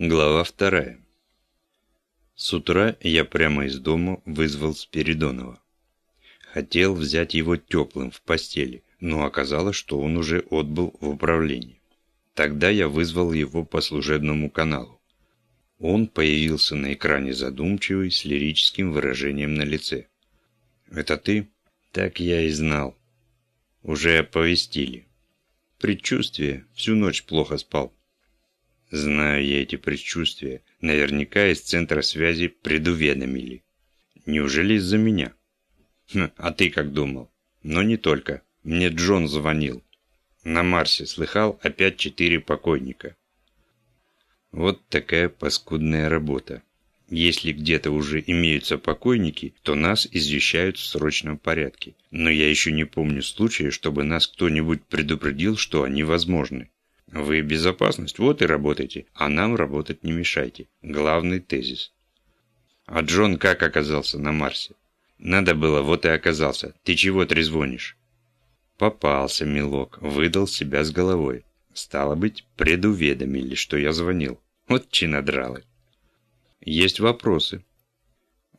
Глава вторая. С утра я прямо из дома вызвал Спиридонова. Хотел взять его теплым в постели, но оказалось, что он уже отбыл в управление. Тогда я вызвал его по служебному каналу. Он появился на экране задумчивый, с лирическим выражением на лице. «Это ты?» «Так я и знал. Уже оповестили. Предчувствие, всю ночь плохо спал. Знаю я эти предчувствия. Наверняка из центра связи предуведомили. Неужели из-за меня? Хм, а ты как думал? Но не только. Мне Джон звонил. На Марсе слыхал опять четыре покойника. Вот такая паскудная работа. Если где-то уже имеются покойники, то нас извещают в срочном порядке. Но я еще не помню случая, чтобы нас кто-нибудь предупредил, что они возможны. Вы безопасность, вот и работайте, а нам работать не мешайте. Главный тезис. А Джон как оказался на Марсе? Надо было, вот и оказался. Ты чего трезвонишь? Попался, милок, выдал себя с головой. Стало быть, предуведомили, что я звонил. Вот чинодралы. Есть вопросы.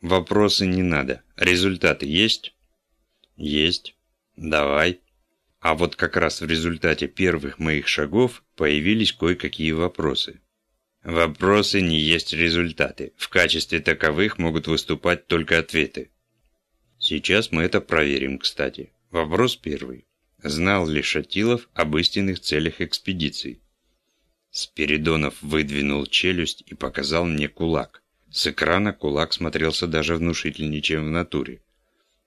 Вопросы не надо. Результаты есть? Есть. Давай. А вот как раз в результате первых моих шагов появились кое-какие вопросы. Вопросы не есть результаты. В качестве таковых могут выступать только ответы. Сейчас мы это проверим, кстати. Вопрос первый. Знал ли Шатилов об истинных целях экспедиции? Спиридонов выдвинул челюсть и показал мне кулак. С экрана кулак смотрелся даже внушительнее, чем в натуре.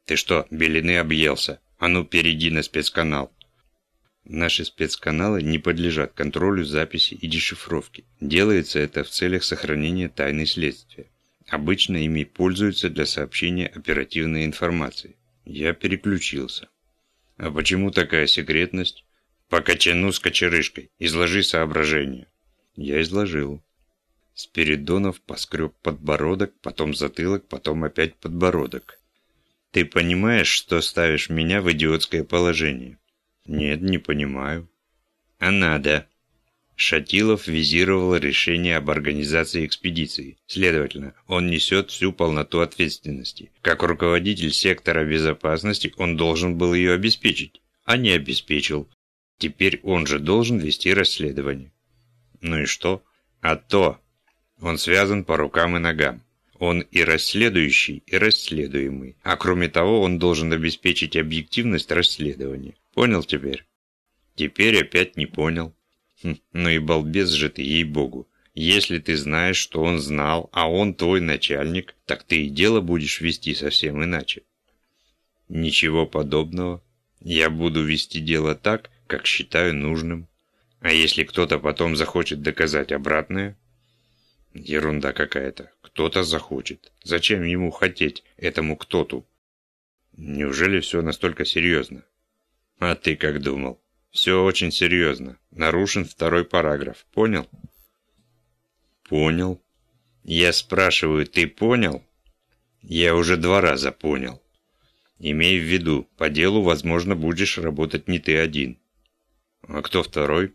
«Ты что, белины объелся? А ну, перейди на спецканал!» Наши спецканалы не подлежат контролю записи и дешифровки. Делается это в целях сохранения тайны следствия. Обычно ими пользуются для сообщения оперативной информации. Я переключился. А почему такая секретность? По кочану с кочерышкой. Изложи соображение. Я изложил. Спиридонов поскреб подбородок, потом затылок, потом опять подбородок. Ты понимаешь, что ставишь меня в идиотское положение? Нет, не понимаю. А надо. Шатилов визировал решение об организации экспедиции. Следовательно, он несет всю полноту ответственности. Как руководитель сектора безопасности он должен был ее обеспечить, а не обеспечил. Теперь он же должен вести расследование. Ну и что? А то. Он связан по рукам и ногам. Он и расследующий, и расследуемый. А кроме того, он должен обеспечить объективность расследования. Понял теперь? Теперь опять не понял. Хм, ну и балбес же ты, ей-богу. Если ты знаешь, что он знал, а он твой начальник, так ты и дело будешь вести совсем иначе. Ничего подобного. Я буду вести дело так, как считаю нужным. А если кто-то потом захочет доказать обратное? Ерунда какая-то. Кто-то захочет. Зачем ему хотеть, этому кто-то? Неужели все настолько серьезно? А ты как думал? Все очень серьезно. Нарушен второй параграф. Понял? Понял. Я спрашиваю, ты понял? Я уже два раза понял. Имей в виду, по делу, возможно, будешь работать не ты один. А кто второй?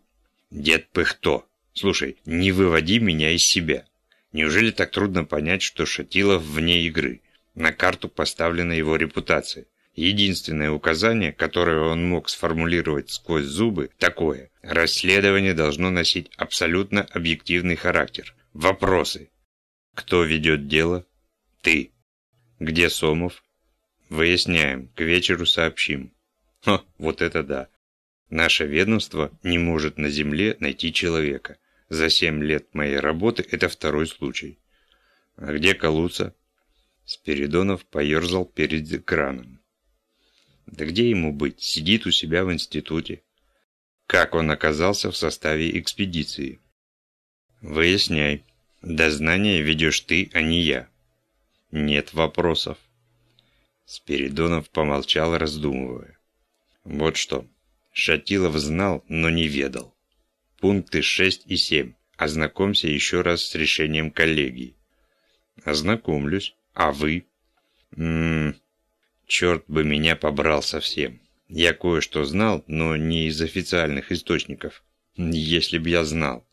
Дед Пыхто. Слушай, не выводи меня из себя. Неужели так трудно понять, что Шатилов вне игры? На карту поставлена его репутация. Единственное указание, которое он мог сформулировать сквозь зубы, такое. Расследование должно носить абсолютно объективный характер. Вопросы. Кто ведет дело? Ты. Где Сомов? Выясняем. К вечеру сообщим. Хо, вот это да. Наше ведомство не может на Земле найти человека. За семь лет моей работы это второй случай. А где Калуца? Спиридонов поерзал перед экраном. Да где ему быть? Сидит у себя в институте. Как он оказался в составе экспедиции? Выясняй. Дознание ведешь ты, а не я. Нет вопросов. Спиридонов помолчал, раздумывая. Вот что. Шатилов знал, но не ведал. Пункты 6 и 7. Ознакомься еще раз с решением коллегии. Ознакомлюсь. А вы? Ммм, Черт бы меня побрал совсем. Я кое-что знал, но не из официальных источников. Если б я знал.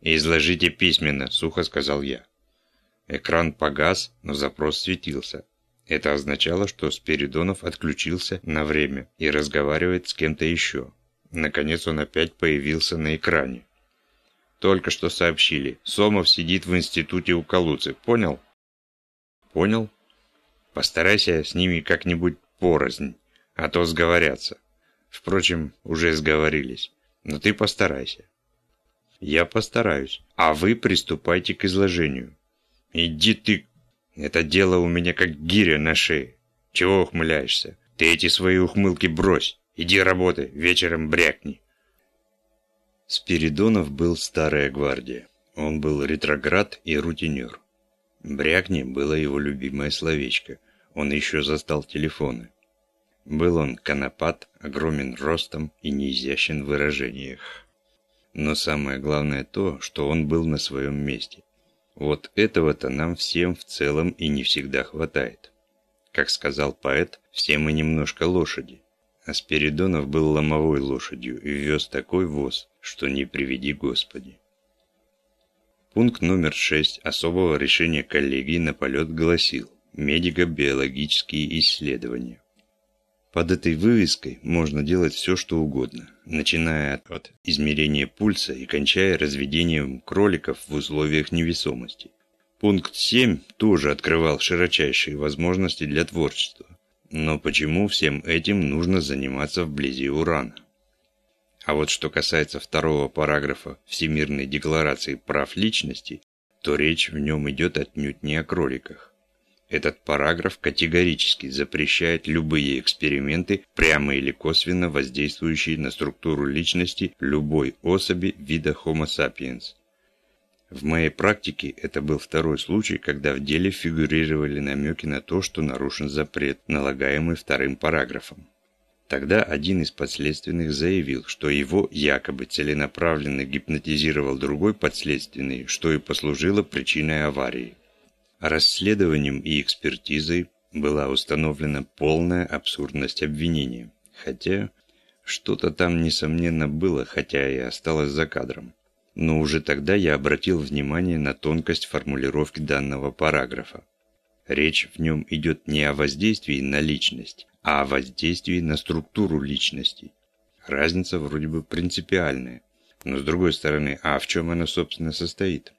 «Изложите письменно», – сухо сказал я. Экран погас, но запрос светился. Это означало, что Спиридонов отключился на время и разговаривает с кем-то еще. Наконец он опять появился на экране. Только что сообщили. Сомов сидит в институте у Калуцы. Понял? Понял. Постарайся с ними как-нибудь порознь, а то сговорятся. Впрочем, уже сговорились. Но ты постарайся. Я постараюсь. А вы приступайте к изложению. Иди ты... Это дело у меня как гиря на шее. Чего ухмыляешься? Ты эти свои ухмылки брось. Иди работай, вечером брякни. Спиридонов был старая гвардия. Он был ретроград и рутинер. Брякни было его любимое словечко. Он еще застал телефоны. Был он конопат, огромен ростом и неизящен в выражениях. Но самое главное то, что он был на своем месте. Вот этого-то нам всем в целом и не всегда хватает. Как сказал поэт, все мы немножко лошади. А Спиридонов был ломовой лошадью и вез такой воз, что не приведи Господи. Пункт номер 6 особого решения коллегии на полет гласил «Медико-биологические исследования». Под этой вывеской можно делать все, что угодно, начиная от измерения пульса и кончая разведением кроликов в условиях невесомости. Пункт 7 тоже открывал широчайшие возможности для творчества. Но почему всем этим нужно заниматься вблизи урана? А вот что касается второго параграфа Всемирной декларации прав личности, то речь в нем идет отнюдь не о кроликах. Этот параграф категорически запрещает любые эксперименты, прямо или косвенно воздействующие на структуру личности любой особи вида Homo sapiens. В моей практике это был второй случай, когда в деле фигурировали намеки на то, что нарушен запрет, налагаемый вторым параграфом. Тогда один из подследственных заявил, что его якобы целенаправленно гипнотизировал другой подследственный, что и послужило причиной аварии. Расследованием и экспертизой была установлена полная абсурдность обвинения. Хотя, что-то там несомненно было, хотя и осталось за кадром. Но уже тогда я обратил внимание на тонкость формулировки данного параграфа. Речь в нем идет не о воздействии на личность, а о воздействии на структуру личности. Разница вроде бы принципиальная. Но с другой стороны, а в чем она собственно состоит?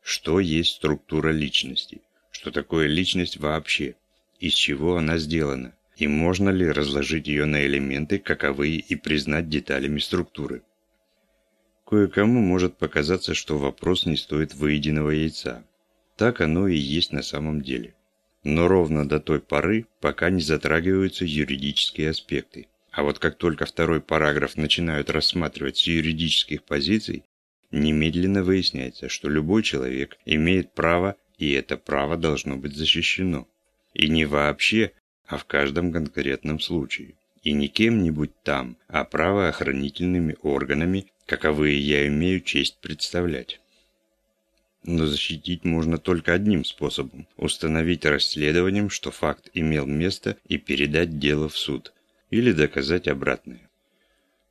Что есть структура личности? Что такое личность вообще? Из чего она сделана? И можно ли разложить ее на элементы, каковые, и признать деталями структуры? Кое-кому может показаться, что вопрос не стоит выеденного яйца. Так оно и есть на самом деле. Но ровно до той поры, пока не затрагиваются юридические аспекты. А вот как только второй параграф начинают рассматривать с юридических позиций, Немедленно выясняется, что любой человек имеет право, и это право должно быть защищено. И не вообще, а в каждом конкретном случае. И не кем-нибудь там, а правоохранительными органами, каковые я имею честь представлять. Но защитить можно только одним способом – установить расследованием, что факт имел место и передать дело в суд, или доказать обратное.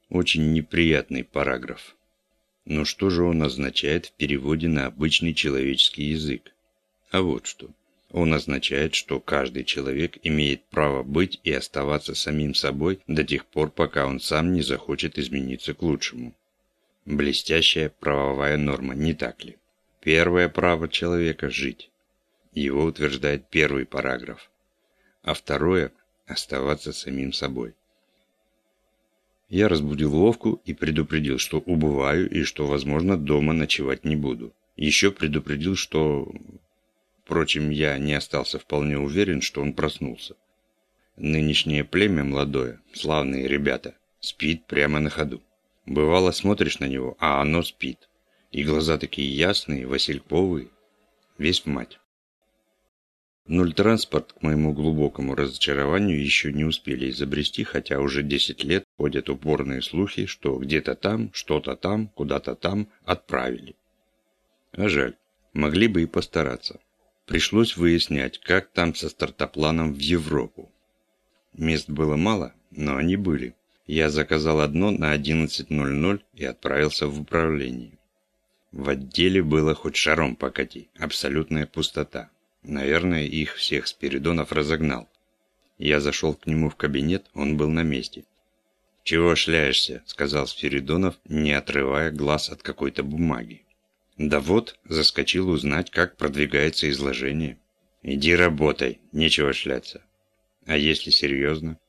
Очень неприятный параграф. Но что же он означает в переводе на обычный человеческий язык? А вот что. Он означает, что каждый человек имеет право быть и оставаться самим собой до тех пор, пока он сам не захочет измениться к лучшему. Блестящая правовая норма, не так ли? Первое право человека – жить. Его утверждает первый параграф. А второе – оставаться самим собой. Я разбудил Вовку и предупредил, что убываю и что, возможно, дома ночевать не буду. Еще предупредил, что... Впрочем, я не остался вполне уверен, что он проснулся. Нынешнее племя молодое, славные ребята, спит прямо на ходу. Бывало, смотришь на него, а оно спит. И глаза такие ясные, васильковые. Весь в мать. Нульт-транспорт, к моему глубокому разочарованию, еще не успели изобрести, хотя уже 10 лет ходят упорные слухи, что где-то там, что-то там, куда-то там отправили. А жаль, могли бы и постараться. Пришлось выяснять, как там со стартопланом в Европу. Мест было мало, но они были. Я заказал одно на 11.00 и отправился в управление. В отделе было хоть шаром покати, абсолютная пустота. Наверное, их всех Спиридонов разогнал. Я зашел к нему в кабинет, он был на месте. «Чего шляешься?» – сказал Спиридонов, не отрывая глаз от какой-то бумаги. «Да вот, заскочил узнать, как продвигается изложение». «Иди работай, нечего шляться». «А если серьезно?»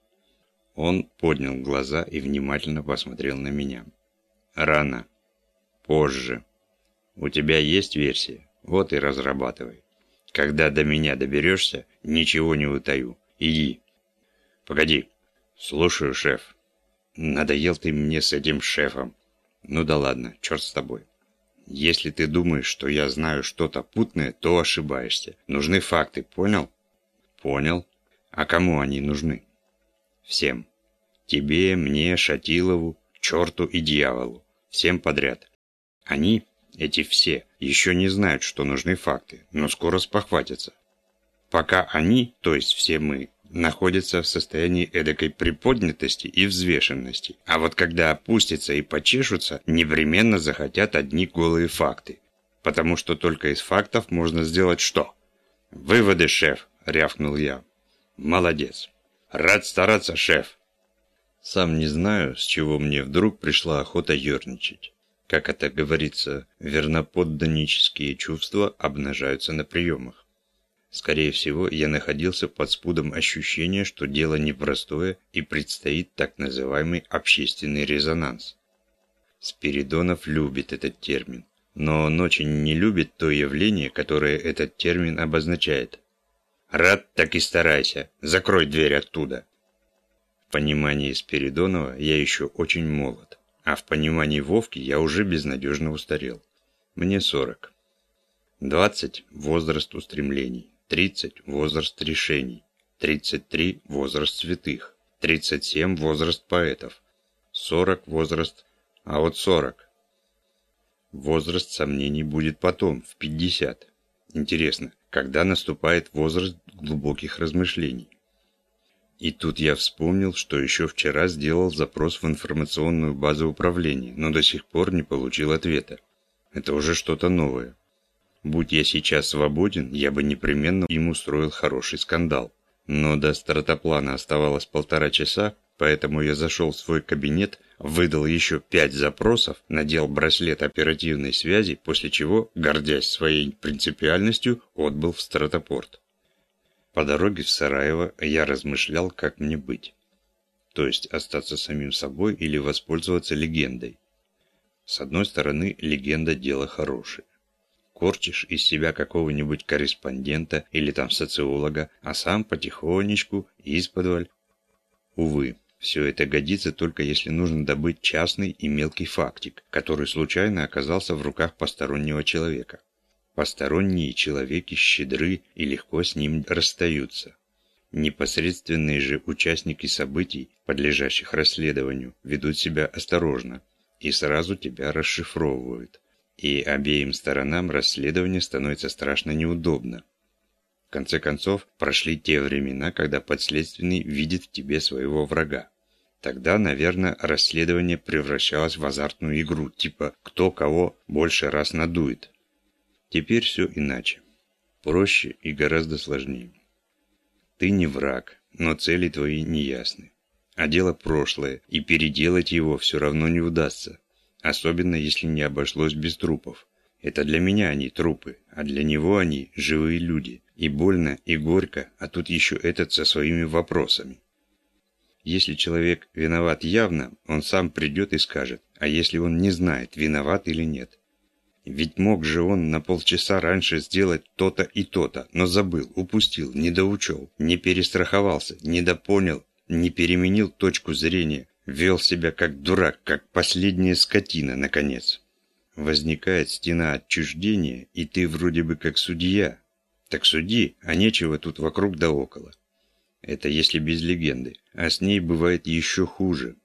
Он поднял глаза и внимательно посмотрел на меня. «Рано. Позже. У тебя есть версия? Вот и разрабатывай. Когда до меня доберешься, ничего не утаю. Иди. Погоди. Слушаю, шеф. Надоел ты мне с этим шефом. Ну да ладно, черт с тобой. Если ты думаешь, что я знаю что-то путное, то ошибаешься. Нужны факты, понял? Понял. А кому они нужны? Всем. Тебе, мне, Шатилову, черту и дьяволу. Всем подряд. Они, эти все, еще не знают, что нужны факты, но скоро спохватятся. Пока они, то есть все мы, находятся в состоянии эдакой приподнятости и взвешенности, а вот когда опустятся и почешутся, непременно захотят одни голые факты. Потому что только из фактов можно сделать что? «Выводы, шеф!» – рявкнул я. «Молодец! Рад стараться, шеф!» Сам не знаю, с чего мне вдруг пришла охота ерничать. Как это говорится, верноподданнические чувства обнажаются на приемах. Скорее всего, я находился под спудом ощущения, что дело непростое и предстоит так называемый общественный резонанс. Спиридонов любит этот термин, но он очень не любит то явление, которое этот термин обозначает. «Рад, так и старайся. Закрой дверь оттуда». В понимании Спиридонова я еще очень молод. А в понимании Вовки я уже безнадежно устарел. Мне 40. 20 – возраст устремлений. 30 – возраст решений. 33 – возраст святых. 37 – возраст поэтов. 40 – возраст... А вот 40. Возраст сомнений будет потом, в 50. Интересно, когда наступает возраст глубоких размышлений? И тут я вспомнил, что еще вчера сделал запрос в информационную базу управления, но до сих пор не получил ответа. Это уже что-то новое. Будь я сейчас свободен, я бы непременно им устроил хороший скандал. Но до стратоплана оставалось полтора часа, поэтому я зашел в свой кабинет, выдал еще пять запросов, надел браслет оперативной связи, после чего, гордясь своей принципиальностью, отбыл в стратопорт. По дороге в Сараево я размышлял, как мне быть. То есть остаться самим собой или воспользоваться легендой. С одной стороны, легенда – дело хорошее. Корчишь из себя какого-нибудь корреспондента или там социолога, а сам потихонечку, исподволь. Увы, все это годится только если нужно добыть частный и мелкий фактик, который случайно оказался в руках постороннего человека. Посторонние человеки щедры и легко с ним расстаются. Непосредственные же участники событий, подлежащих расследованию, ведут себя осторожно и сразу тебя расшифровывают. И обеим сторонам расследование становится страшно неудобно. В конце концов, прошли те времена, когда подследственный видит в тебе своего врага. Тогда, наверное, расследование превращалось в азартную игру, типа «кто кого больше раз надует». Теперь все иначе. Проще и гораздо сложнее. Ты не враг, но цели твои не ясны. А дело прошлое, и переделать его все равно не удастся. Особенно, если не обошлось без трупов. Это для меня они трупы, а для него они живые люди. И больно, и горько, а тут еще этот со своими вопросами. Если человек виноват явно, он сам придет и скажет, а если он не знает, виноват или нет. Ведь мог же он на полчаса раньше сделать то-то и то-то, но забыл, упустил, недоучел, не перестраховался, недопонял, не переменил точку зрения, вел себя как дурак, как последняя скотина, наконец. Возникает стена отчуждения, и ты вроде бы как судья. Так суди, а нечего тут вокруг да около. Это если без легенды, а с ней бывает еще хуже.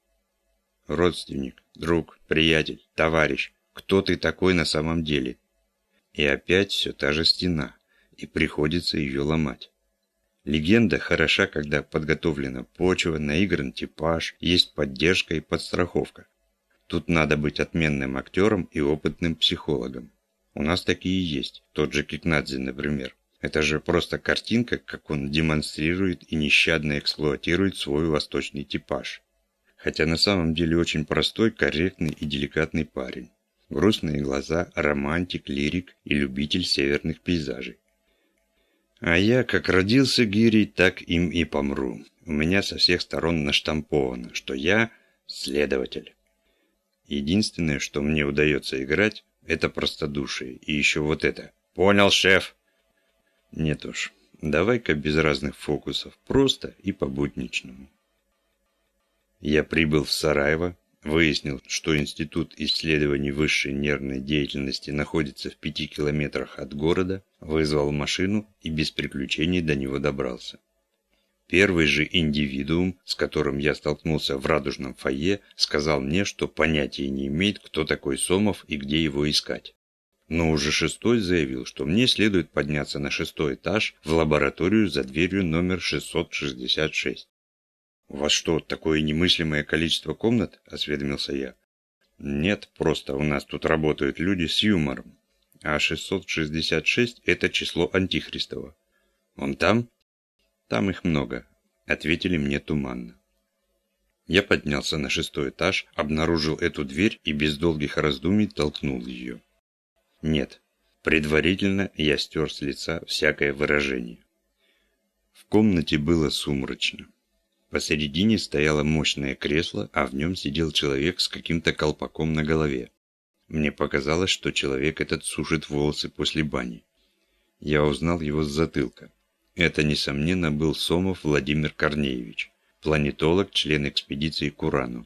Родственник, друг, приятель, товарищ кто ты такой на самом деле. И опять все та же стена, и приходится ее ломать. Легенда хороша, когда подготовлена почва, наигран типаж, есть поддержка и подстраховка. Тут надо быть отменным актером и опытным психологом. У нас такие есть, тот же Кикнадзе, например. Это же просто картинка, как он демонстрирует и нещадно эксплуатирует свой восточный типаж. Хотя на самом деле очень простой, корректный и деликатный парень. Грустные глаза, романтик, лирик и любитель северных пейзажей. А я как родился гирей, так им и помру. У меня со всех сторон наштамповано, что я следователь. Единственное, что мне удается играть, это простодушие. И еще вот это. Понял, шеф? Нет уж, давай-ка без разных фокусов, просто и по-будничному. Я прибыл в Сараево, выяснил, что Институт исследований высшей нервной деятельности находится в пяти километрах от города, вызвал машину и без приключений до него добрался. Первый же индивидуум, с которым я столкнулся в радужном фойе, сказал мне, что понятия не имеет, кто такой Сомов и где его искать. Но уже шестой заявил, что мне следует подняться на шестой этаж в лабораторию за дверью номер 666. «У вас что, такое немыслимое количество комнат?» – осведомился я. «Нет, просто у нас тут работают люди с юмором. А 666 – это число Антихристова. Он там?» «Там их много», – ответили мне туманно. Я поднялся на шестой этаж, обнаружил эту дверь и без долгих раздумий толкнул ее. Нет, предварительно я стер с лица всякое выражение. В комнате было сумрачно. Посередине стояло мощное кресло, а в нем сидел человек с каким-то колпаком на голове. Мне показалось, что человек этот сушит волосы после бани. Я узнал его с затылка. Это, несомненно, был Сомов Владимир Корнеевич, планетолог, член экспедиции к Урану.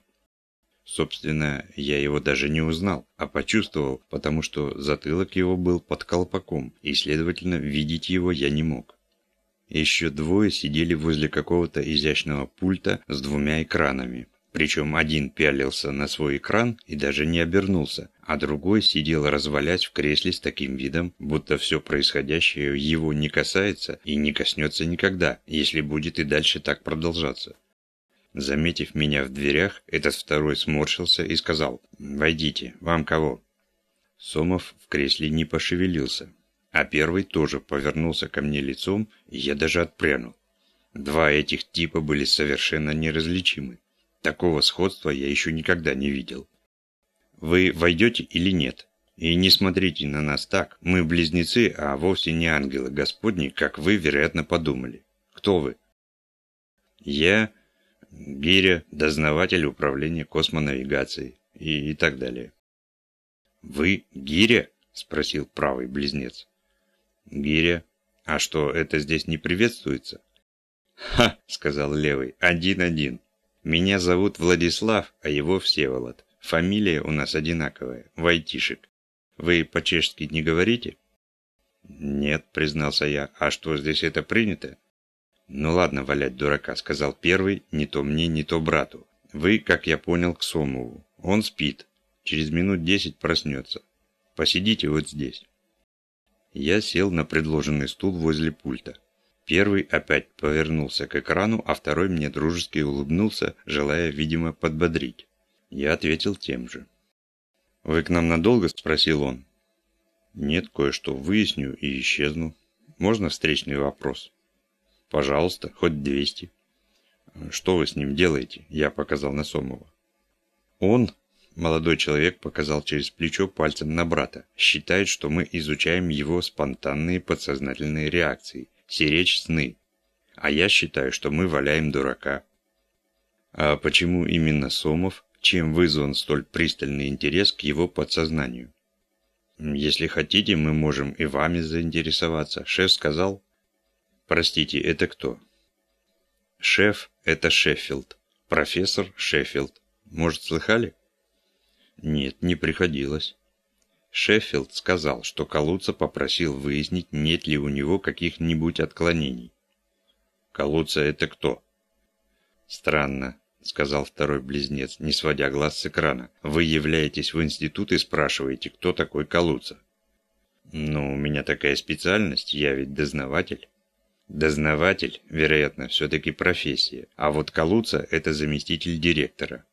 Собственно, я его даже не узнал, а почувствовал, потому что затылок его был под колпаком, и, следовательно, видеть его я не мог. Еще двое сидели возле какого-то изящного пульта с двумя экранами. Причем один пялился на свой экран и даже не обернулся, а другой сидел развалясь в кресле с таким видом, будто все происходящее его не касается и не коснется никогда, если будет и дальше так продолжаться. Заметив меня в дверях, этот второй сморщился и сказал «Войдите, вам кого?» Сомов в кресле не пошевелился, а первый тоже повернулся ко мне лицом, и я даже отпрянул. Два этих типа были совершенно неразличимы. Такого сходства я еще никогда не видел. Вы войдете или нет? И не смотрите на нас так, мы близнецы, а вовсе не ангелы Господни, как вы, вероятно, подумали. Кто вы? Я Гиря, дознаватель управления космонавигацией и, и так далее. «Вы Гиря?» – спросил правый близнец. «Гиря? А что, это здесь не приветствуется?» «Ха!» – сказал левый. «Один-один. Меня зовут Владислав, а его Всеволод. Фамилия у нас одинаковая. Войтишек. Вы по-чешски не говорите?» «Нет», – признался я. «А что, здесь это принято?» «Ну ладно валять дурака», — сказал первый, не то мне, не то брату. «Вы, как я понял, к Сомову. Он спит. Через минут десять проснется. Посидите вот здесь». Я сел на предложенный стул возле пульта. Первый опять повернулся к экрану, а второй мне дружески улыбнулся, желая, видимо, подбодрить. Я ответил тем же. «Вы к нам надолго?» – спросил он. «Нет, кое-что выясню и исчезну. Можно встречный вопрос?» Пожалуйста, хоть 200. Что вы с ним делаете? Я показал на Сомова. Он, молодой человек показал через плечо пальцем на брата, считает, что мы изучаем его спонтанные подсознательные реакции, сиречь сны. А я считаю, что мы валяем дурака. А почему именно Сомов? Чем вызван столь пристальный интерес к его подсознанию? Если хотите, мы можем и вами заинтересоваться. Шеф сказал, Простите, это кто? Шеф – это Шеффилд. Профессор Шеффилд. Может, слыхали? Нет, не приходилось. Шеффилд сказал, что Калуца попросил выяснить, нет ли у него каких-нибудь отклонений. Калуца – это кто? Странно, сказал второй близнец, не сводя глаз с экрана. Вы являетесь в институт и спрашиваете, кто такой Калуца. Ну, у меня такая специальность, я ведь дознаватель. Дознаватель, вероятно, все-таки профессия, а вот Калуца – это заместитель директора.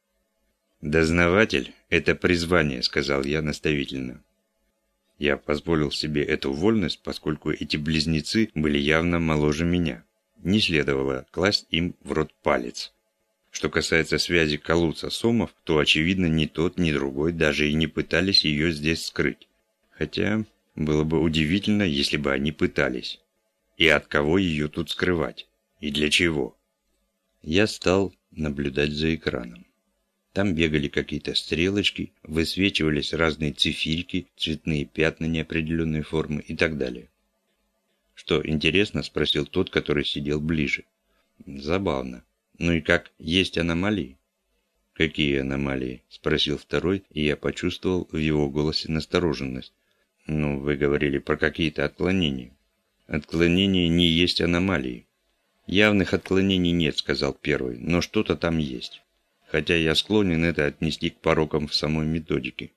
«Дознаватель – это призвание», – сказал я наставительно. Я позволил себе эту вольность, поскольку эти близнецы были явно моложе меня. Не следовало класть им в рот палец. Что касается связи Калуца-Сомов, то, очевидно, ни тот, ни другой даже и не пытались ее здесь скрыть. Хотя, было бы удивительно, если бы они пытались. И от кого ее тут скрывать? И для чего? Я стал наблюдать за экраном. Там бегали какие-то стрелочки, высвечивались разные цифирки, цветные пятна неопределенной формы и так далее. «Что, интересно?» – спросил тот, который сидел ближе. «Забавно. Ну и как, есть аномалии?» «Какие аномалии?» – спросил второй, и я почувствовал в его голосе настороженность. «Ну, вы говорили про какие-то отклонения». «Отклонения не есть аномалии». «Явных отклонений нет», – сказал первый, – «но что-то там есть» хотя я склонен это отнести к порокам в самой методике.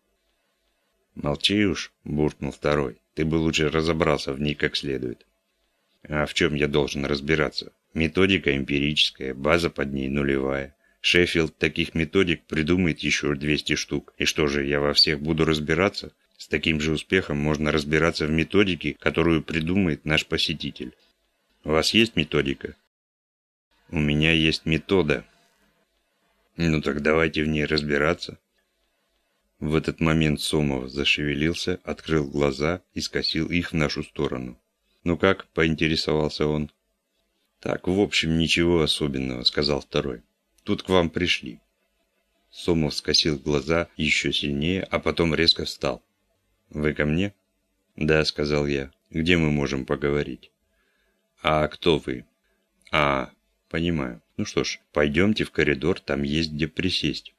«Молчи уж», – буркнул второй, – «ты бы лучше разобрался в ней как следует». «А в чем я должен разбираться? Методика эмпирическая, база под ней нулевая. Шеффилд таких методик придумает еще 200 штук. И что же, я во всех буду разбираться? С таким же успехом можно разбираться в методике, которую придумает наш посетитель. У вас есть методика? У меня есть метода, ну так давайте в ней разбираться. В этот момент Сомов зашевелился, открыл глаза и скосил их в нашу сторону. «Ну как?» – поинтересовался он. «Так, в общем, ничего особенного», – сказал второй. «Тут к вам пришли». Сомов скосил глаза еще сильнее, а потом резко встал. «Вы ко мне?» «Да», – сказал я. «Где мы можем поговорить?» «А кто вы?» «А, понимаю. Ну что ж, пойдемте в коридор, там есть где присесть.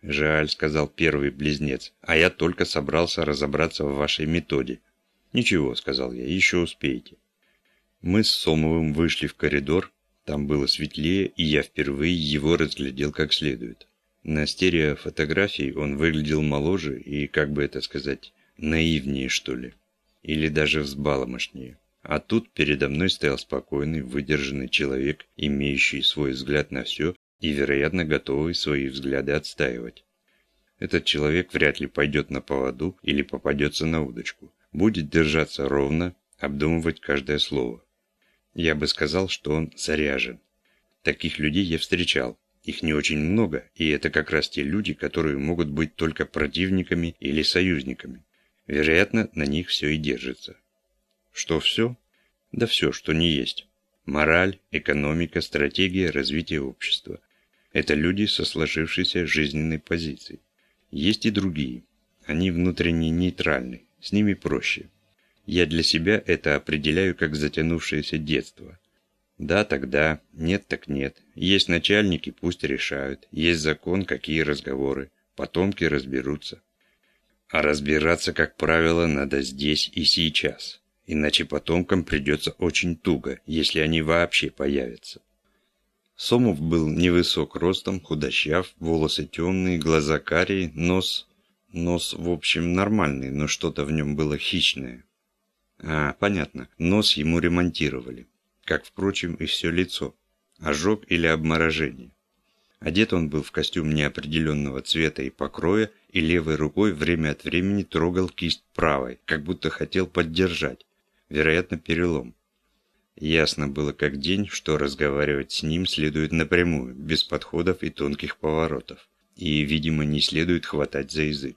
Жаль, сказал первый близнец, а я только собрался разобраться в вашей методе. Ничего, сказал я, еще успеете. Мы с Сомовым вышли в коридор, там было светлее, и я впервые его разглядел как следует. На стереофотографии он выглядел моложе и, как бы это сказать, наивнее, что ли. Или даже взбаломошнее. А тут передо мной стоял спокойный, выдержанный человек, имеющий свой взгляд на все и, вероятно, готовый свои взгляды отстаивать. Этот человек вряд ли пойдет на поводу или попадется на удочку. Будет держаться ровно, обдумывать каждое слово. Я бы сказал, что он заряжен. Таких людей я встречал. Их не очень много, и это как раз те люди, которые могут быть только противниками или союзниками. Вероятно, на них все и держится. Что все? Да все, что не есть. Мораль, экономика, стратегия развития общества. Это люди со сложившейся жизненной позицией. Есть и другие. Они внутренне нейтральны, с ними проще. Я для себя это определяю как затянувшееся детство. Да, тогда, нет, так нет. Есть начальники, пусть решают. Есть закон, какие разговоры. Потомки разберутся. А разбираться, как правило, надо здесь и сейчас иначе потомкам придется очень туго, если они вообще появятся. Сомов был невысок ростом, худощав, волосы темные, глаза карие, нос... Нос, в общем, нормальный, но что-то в нем было хищное. А, понятно, нос ему ремонтировали. Как, впрочем, и все лицо. Ожог или обморожение. Одет он был в костюм неопределенного цвета и покроя, и левой рукой время от времени трогал кисть правой, как будто хотел поддержать вероятно, перелом. Ясно было как день, что разговаривать с ним следует напрямую, без подходов и тонких поворотов. И, видимо, не следует хватать за язык.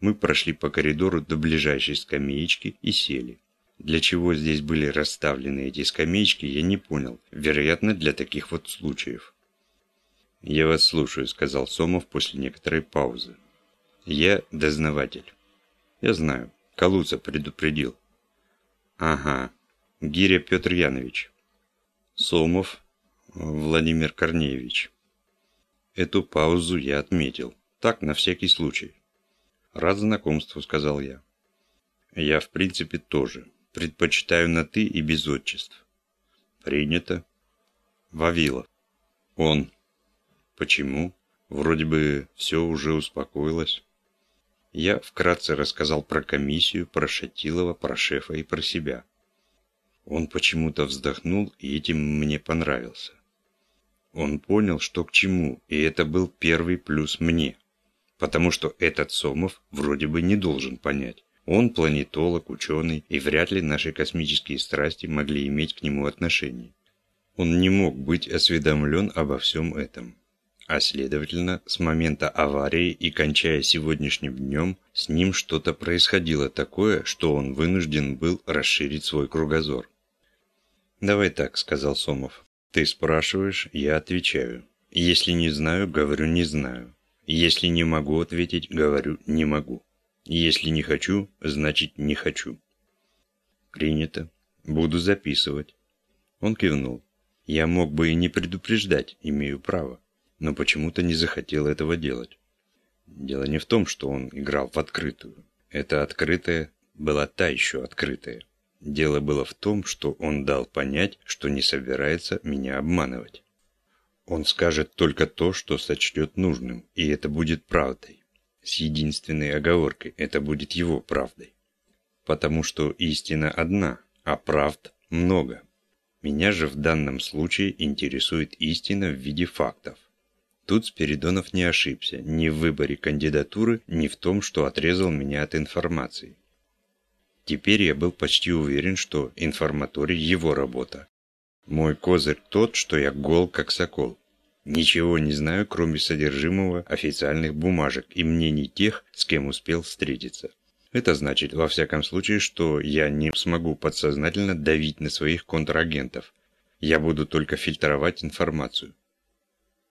Мы прошли по коридору до ближайшей скамеечки и сели. Для чего здесь были расставлены эти скамеечки, я не понял. Вероятно, для таких вот случаев. «Я вас слушаю», — сказал Сомов после некоторой паузы. «Я дознаватель». «Я знаю. Калуца предупредил. Ага. Гиря Петр Янович. Сомов Владимир Корнеевич. Эту паузу я отметил. Так, на всякий случай. Рад знакомству, сказал я. Я, в принципе, тоже. Предпочитаю на «ты» и без отчеств. Принято. Вавилов. Он. Почему? Вроде бы все уже успокоилось. Я вкратце рассказал про комиссию, про Шатилова, про шефа и про себя. Он почему-то вздохнул, и этим мне понравился. Он понял, что к чему, и это был первый плюс мне. Потому что этот Сомов вроде бы не должен понять. Он планетолог, ученый, и вряд ли наши космические страсти могли иметь к нему отношение. Он не мог быть осведомлен обо всем этом. А следовательно, с момента аварии и кончая сегодняшним днем, с ним что-то происходило такое, что он вынужден был расширить свой кругозор. «Давай так», — сказал Сомов. «Ты спрашиваешь, я отвечаю. Если не знаю, говорю не знаю. Если не могу ответить, говорю не могу. Если не хочу, значит не хочу». «Принято. Буду записывать». Он кивнул. «Я мог бы и не предупреждать, имею право» но почему-то не захотел этого делать. Дело не в том, что он играл в открытую. Это открытая была та еще открытая. Дело было в том, что он дал понять, что не собирается меня обманывать. Он скажет только то, что сочтет нужным, и это будет правдой. С единственной оговоркой, это будет его правдой. Потому что истина одна, а правд много. Меня же в данном случае интересует истина в виде фактов. Тут Спиридонов не ошибся ни в выборе кандидатуры, ни в том, что отрезал меня от информации. Теперь я был почти уверен, что информаторий – его работа. Мой козырь тот, что я гол, как сокол. Ничего не знаю, кроме содержимого официальных бумажек и мнений тех, с кем успел встретиться. Это значит, во всяком случае, что я не смогу подсознательно давить на своих контрагентов. Я буду только фильтровать информацию.